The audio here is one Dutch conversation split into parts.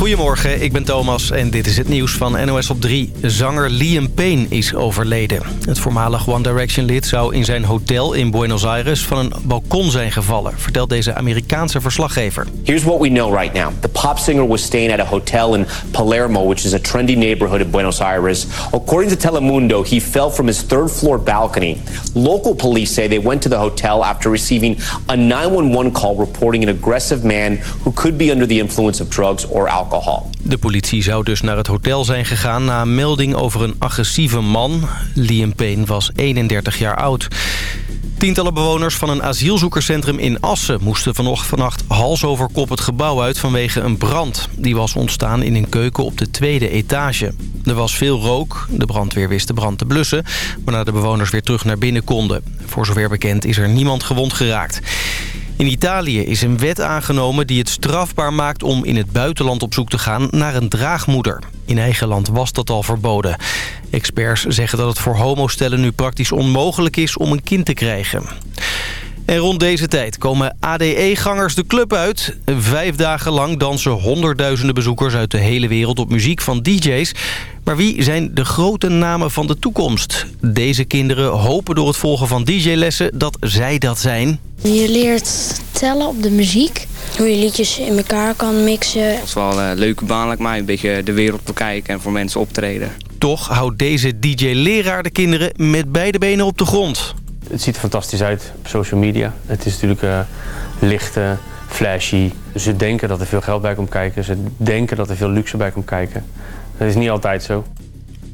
Goedemorgen, ik ben Thomas en dit is het nieuws van NOS op 3. Zanger Liam Payne is overleden. Het voormalig One Direction lid zou in zijn hotel in Buenos Aires van een balkon zijn gevallen, vertelt deze Amerikaanse verslaggever. Here's what we know right now. The pop singer was staying at a hotel in Palermo, which is a trendy neighborhood in Buenos Aires. According to Telemundo, he fell from his third floor balcony. Local police say they went to the hotel after receiving a 911 call reporting an aggressive man who could be under the influence of drugs or alcohol. De politie zou dus naar het hotel zijn gegaan na een melding over een agressieve man. Liam Payne was 31 jaar oud. Tientallen bewoners van een asielzoekerscentrum in Assen... moesten vanochtend vannacht hals over kop het gebouw uit vanwege een brand. Die was ontstaan in een keuken op de tweede etage. Er was veel rook. De brandweer wist de brand te blussen... waarna de bewoners weer terug naar binnen konden. Voor zover bekend is er niemand gewond geraakt. In Italië is een wet aangenomen die het strafbaar maakt om in het buitenland op zoek te gaan naar een draagmoeder. In eigen land was dat al verboden. Experts zeggen dat het voor homostellen nu praktisch onmogelijk is om een kind te krijgen. En rond deze tijd komen ADE-gangers de club uit. Vijf dagen lang dansen honderdduizenden bezoekers uit de hele wereld op muziek van DJ's. Maar wie zijn de grote namen van de toekomst? Deze kinderen hopen door het volgen van DJ-lessen dat zij dat zijn. Je leert tellen op de muziek. Hoe je liedjes in elkaar kan mixen. Het is wel een leuke baan lijkt mij. Een beetje de wereld bekijken en voor mensen optreden. Toch houdt deze DJ-leraar de kinderen met beide benen op de grond. Het ziet er fantastisch uit op social media. Het is natuurlijk uh, licht, uh, flashy. Ze denken dat er veel geld bij komt kijken. Ze denken dat er veel luxe bij komt kijken. Dat is niet altijd zo.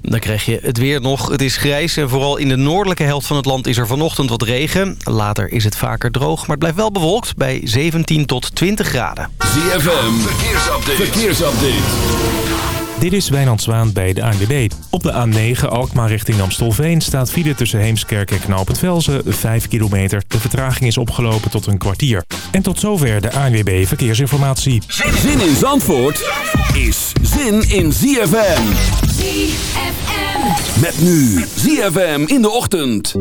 Dan krijg je het weer nog. Het is grijs en vooral in de noordelijke helft van het land is er vanochtend wat regen. Later is het vaker droog, maar het blijft wel bewolkt bij 17 tot 20 graden. ZFM, verkeersupdate. verkeersupdate. Dit is Wijnand Zwaan bij de ANWB. Op de A9 Alkmaar richting Amstelveen staat file tussen Heemskerk en Knoopend Velzen 5 kilometer. De vertraging is opgelopen tot een kwartier. En tot zover de ANWB Verkeersinformatie. Zin in Zandvoort is zin in ZFM. ZFM. Met nu ZFM in de ochtend.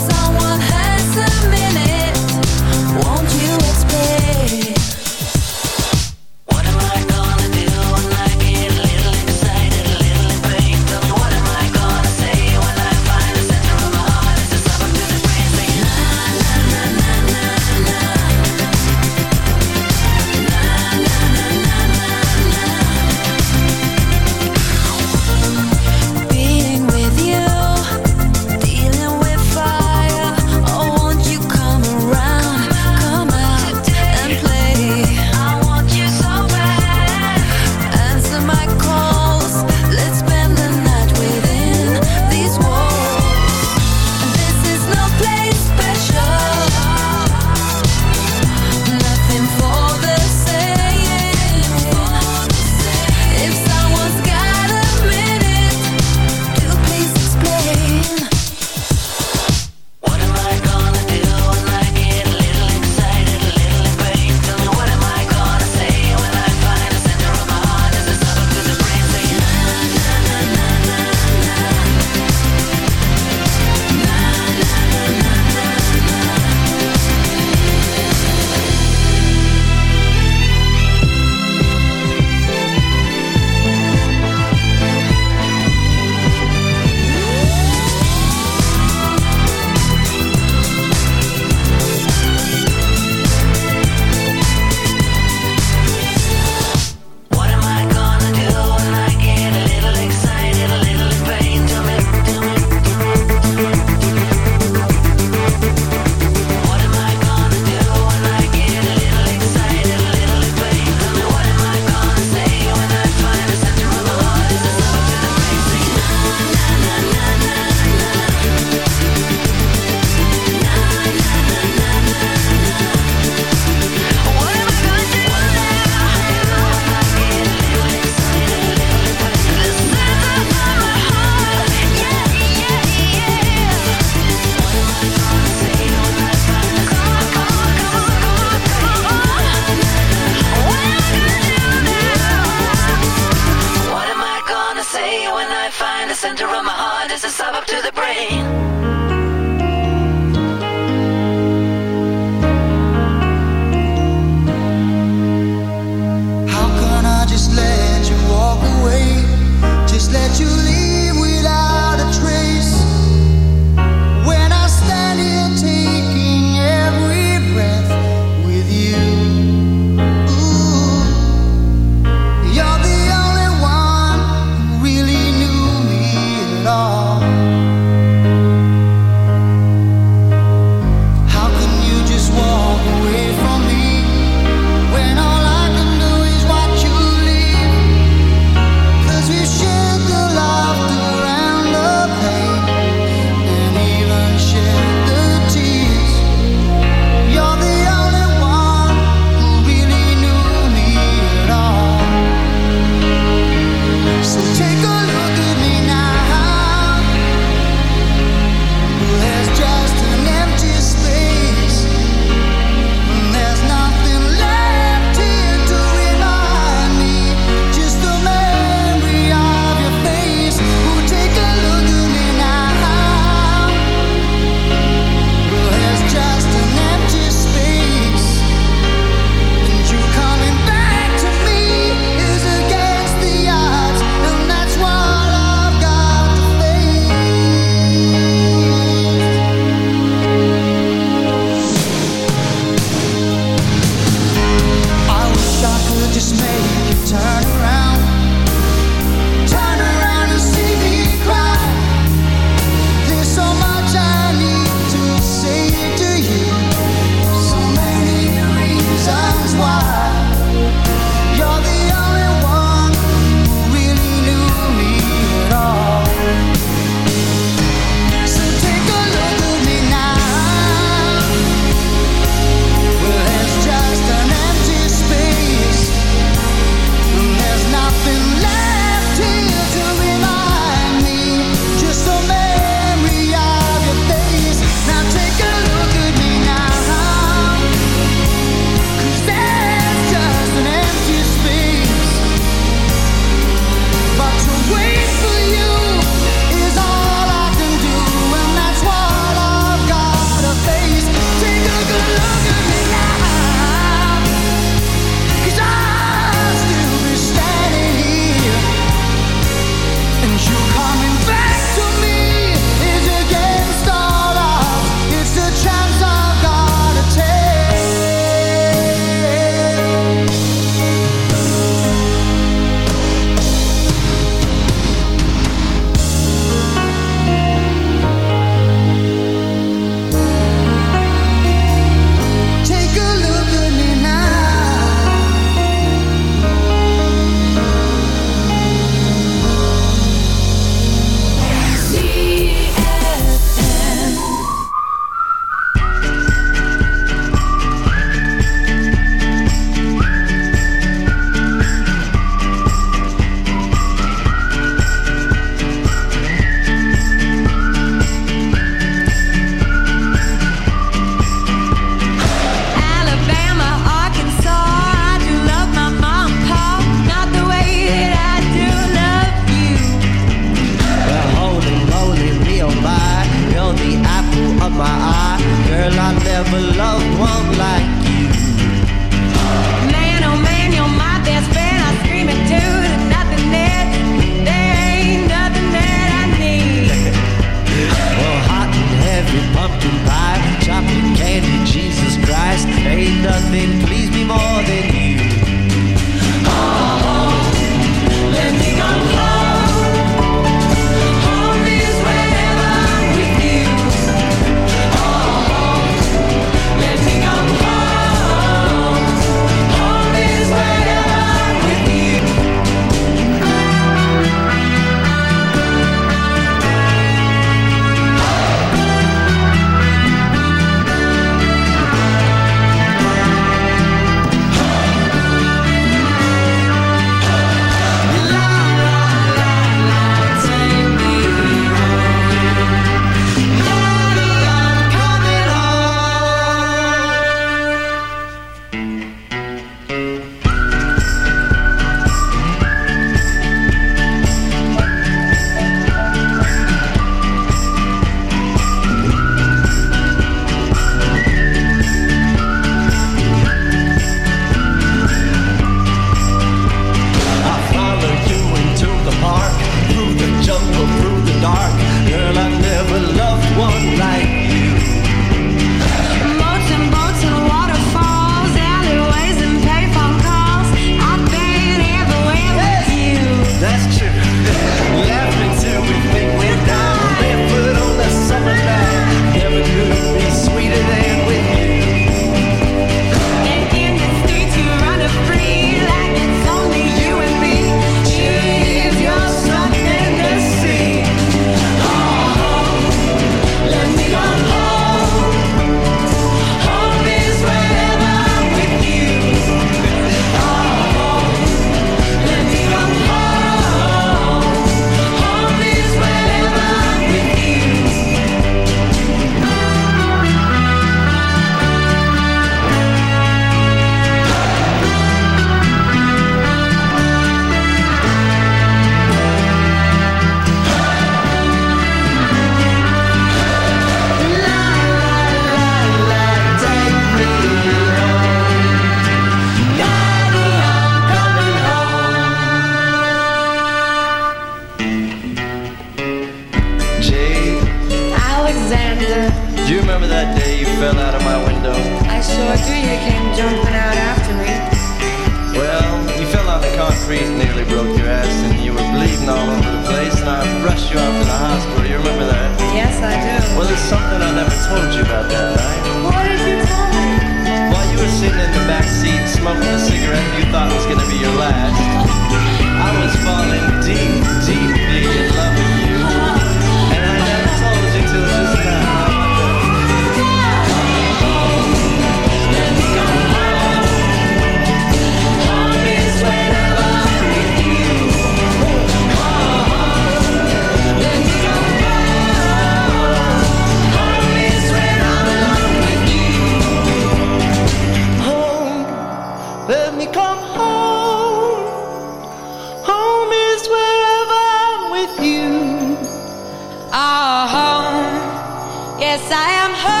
I am home.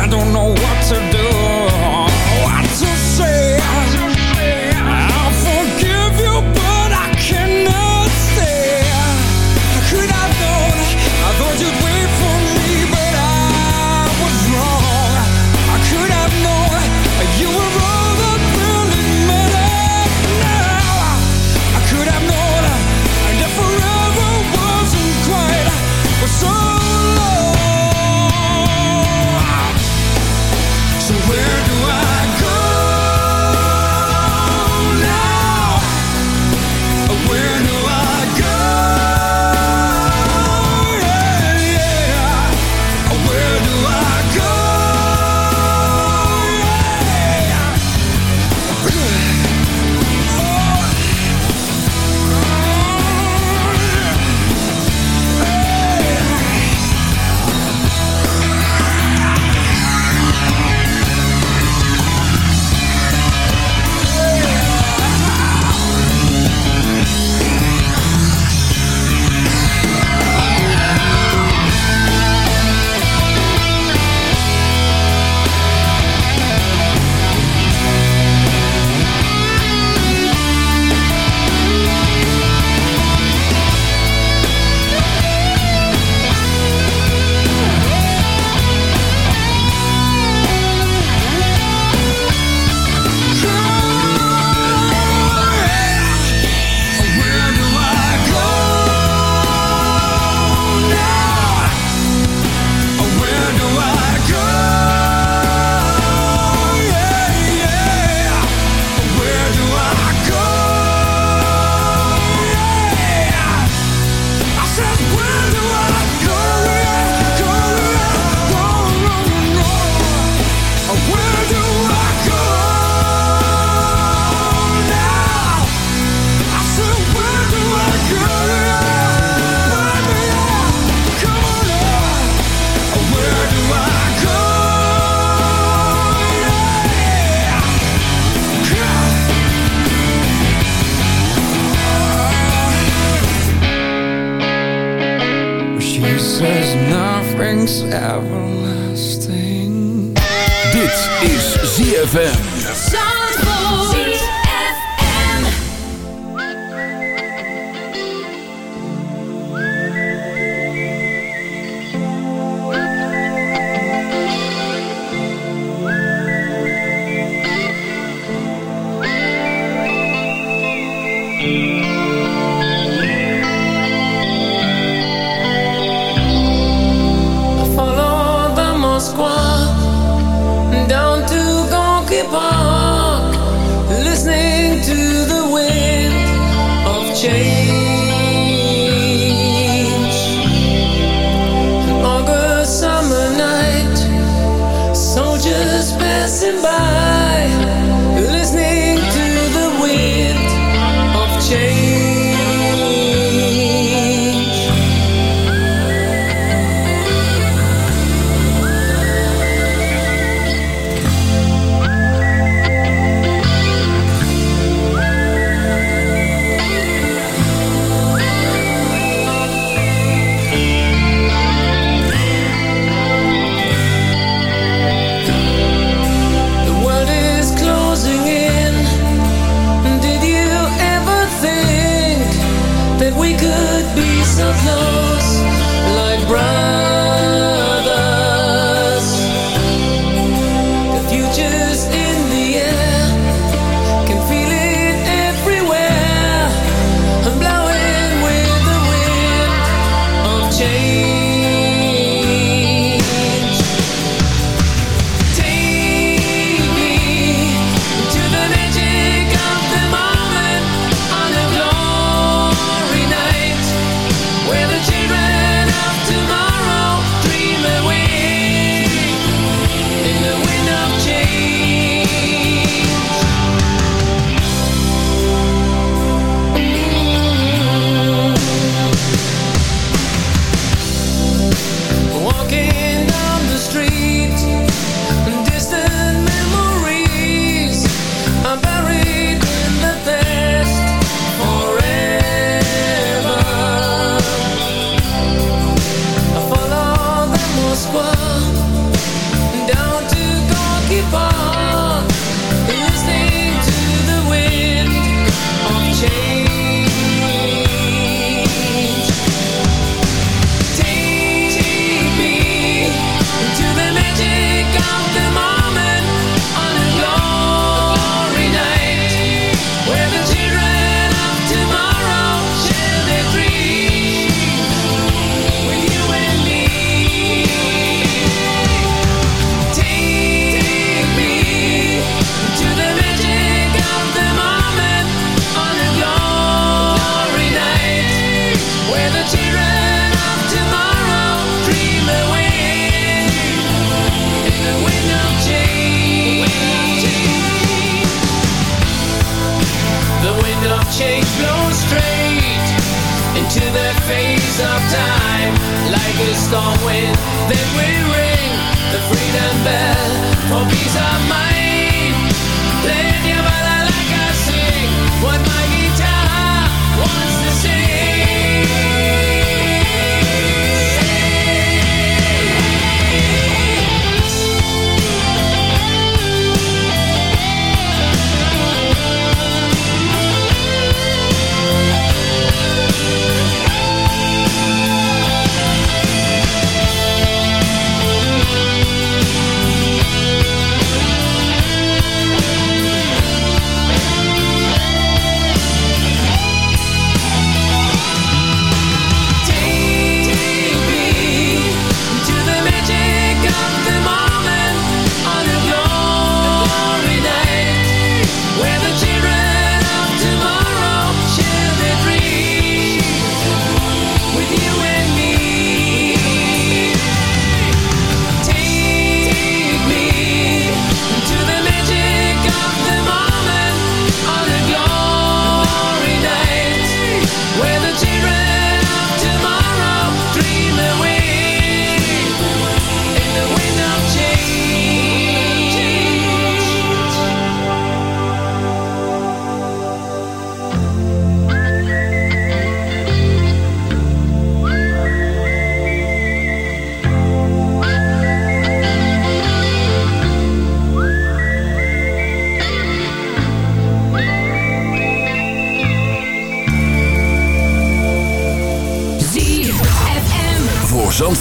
I don't know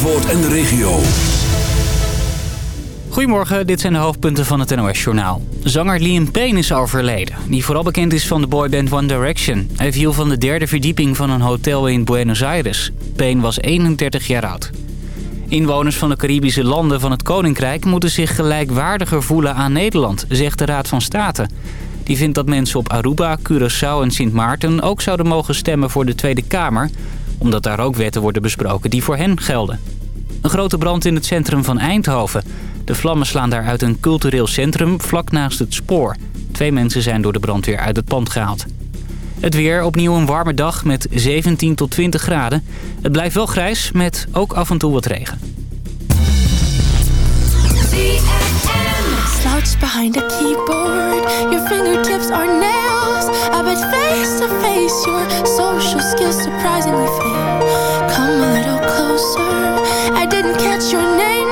En de regio. Goedemorgen, dit zijn de hoofdpunten van het NOS-journaal. Zanger Liam Payne is overleden, die vooral bekend is van de boyband One Direction. Hij viel van de derde verdieping van een hotel in Buenos Aires. Payne was 31 jaar oud. Inwoners van de Caribische landen van het Koninkrijk moeten zich gelijkwaardiger voelen aan Nederland, zegt de Raad van State. Die vindt dat mensen op Aruba, Curaçao en Sint Maarten ook zouden mogen stemmen voor de Tweede Kamer, omdat daar ook wetten worden besproken die voor hen gelden. Een grote brand in het centrum van Eindhoven. De vlammen slaan daar uit een cultureel centrum vlak naast het spoor. Twee mensen zijn door de brandweer uit het pand gehaald. Het weer, opnieuw een warme dag met 17 tot 20 graden. Het blijft wel grijs met ook af en toe wat regen. Behind keyboard, your fingertips are nails. I bet face to face, your social skills surprisingly fail. A little closer, I didn't catch your name.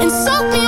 Insult me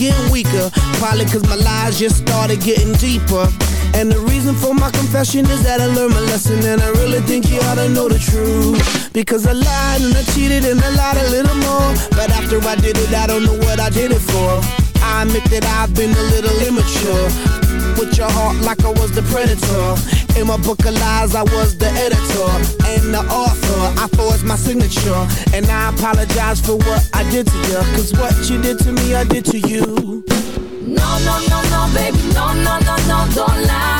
getting weaker. Probably cause my lies just started getting deeper. And the reason for my confession is that I learned my lesson And I really think you ought to know the truth. Because I lied and I cheated and I lied a little more. But after I did it, I don't know what I did it for. I admit that I've been a little immature. With your heart like I was the predator. In my book of lies, I was the editor And the author, I forged my signature. And I apologize for what I did to you Cause what you did to me, I did to you. No, no, no, no, baby, no, no, no, no, don't lie.